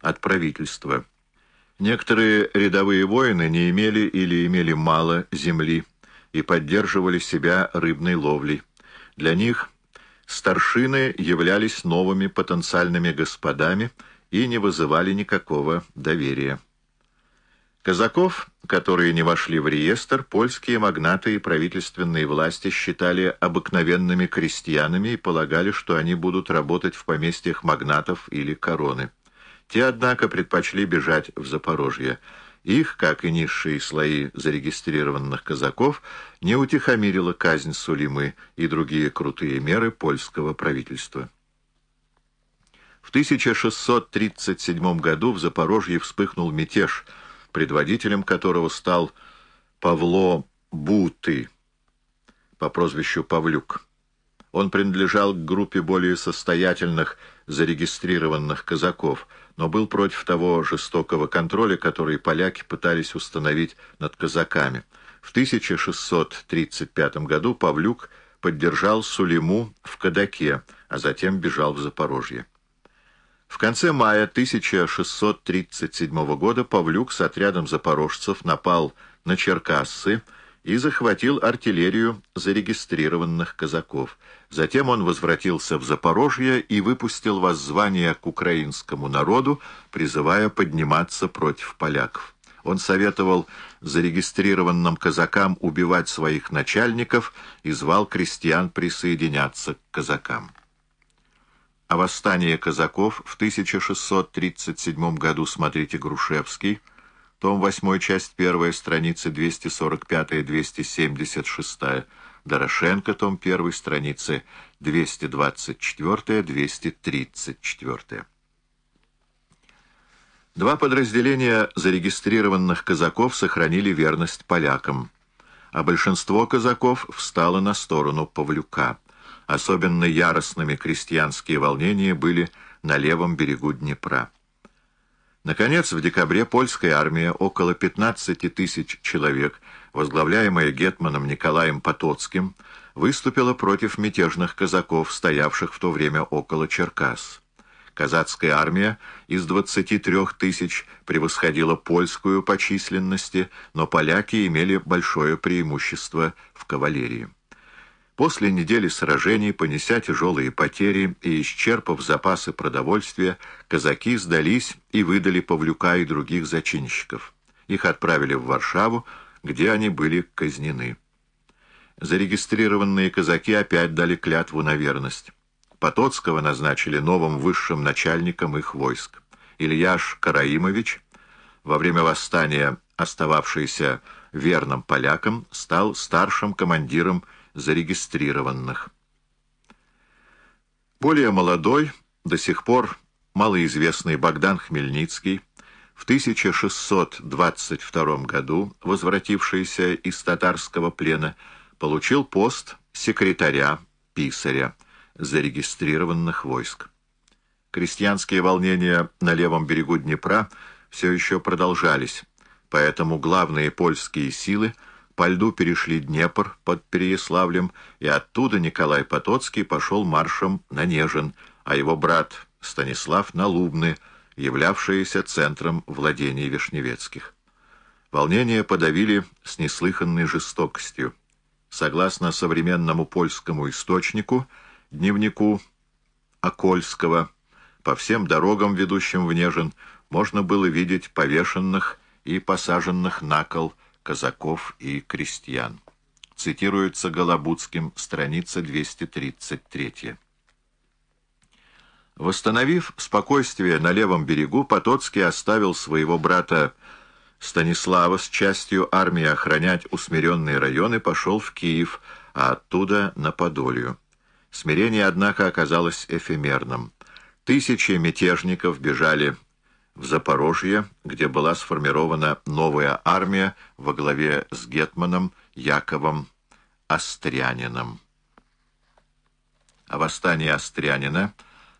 от правительства. Некоторые рядовые воины не имели или имели мало земли и поддерживали себя рыбной ловлей. Для них старшины являлись новыми потенциальными господами и не вызывали никакого доверия. Казаков, которые не вошли в реестр, польские магнаты и правительственные власти считали обыкновенными крестьянами и полагали, что они будут работать в поместьях магнатов или короны. Те, однако, предпочли бежать в Запорожье. Их, как и низшие слои зарегистрированных казаков, не утихомирила казнь Сулимы и другие крутые меры польского правительства. В 1637 году в Запорожье вспыхнул мятеж – предводителем которого стал Павло Буты по прозвищу Павлюк. Он принадлежал к группе более состоятельных зарегистрированных казаков, но был против того жестокого контроля, который поляки пытались установить над казаками. В 1635 году Павлюк поддержал Сулиму в Кадаке, а затем бежал в Запорожье. В конце мая 1637 года Павлюк с отрядом запорожцев напал на Черкассы и захватил артиллерию зарегистрированных казаков. Затем он возвратился в Запорожье и выпустил воззвание к украинскому народу, призывая подниматься против поляков. Он советовал зарегистрированным казакам убивать своих начальников и звал крестьян присоединяться к казакам. О восстании казаков в 1637 году смотрите Грушевский, том 8, часть 1, страницы 245-276, Дорошенко, том 1, страницы 224-234. Два подразделения зарегистрированных казаков сохранили верность полякам, а большинство казаков встало на сторону Павлюка. Особенно яростными крестьянские волнения были на левом берегу Днепра. Наконец, в декабре польская армия, около 15 тысяч человек, возглавляемая гетманом Николаем Потоцким, выступила против мятежных казаков, стоявших в то время около Черкас. Казацкая армия из 23 тысяч превосходила польскую по численности, но поляки имели большое преимущество в кавалерии. После недели сражений, понеся тяжелые потери и исчерпав запасы продовольствия, казаки сдались и выдали Павлюка и других зачинщиков. Их отправили в Варшаву, где они были казнены. Зарегистрированные казаки опять дали клятву на верность. Потоцкого назначили новым высшим начальником их войск. Ильяш Караимович, во время восстания остававшийся верным полякам, стал старшим командиром зарегистрированных. Более молодой, до сих пор малоизвестный Богдан Хмельницкий, в 1622 году, возвратившийся из татарского плена, получил пост секретаря, писаря, зарегистрированных войск. Крестьянские волнения на левом берегу Днепра все еще продолжались, поэтому главные польские силы – по льду перешли Днепр под Переяславлем, и оттуда Николай Потоцкий пошел маршем на Нежин, а его брат Станислав на Лубны, являвшиеся центром владений Вишневецких. Волнения подавили с неслыханной жестокостью. Согласно современному польскому источнику, дневнику Окольского, по всем дорогам, ведущим в Нежин, можно было видеть повешенных и посаженных на кол казаков и крестьян. Цитируется Голобудским, страница 233. Восстановив спокойствие на левом берегу, Потоцкий оставил своего брата Станислава с частью армии охранять усмиренные районы, пошел в Киев, а оттуда на Подолью. Смирение, однако, оказалось эфемерным. Тысячи мятежников бежали в Запорожье, где была сформирована новая армия во главе с гетманом Яковом Острянином. О восстании Острянина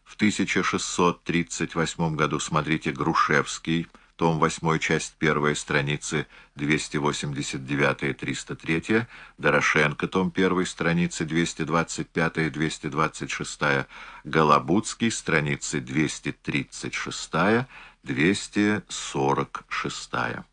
в 1638 году смотрите Грушевский, том 8, часть 1, страницы 289-303, Дорошенко, том 1, страницы 225-226, Голобудский, страницы 236 246.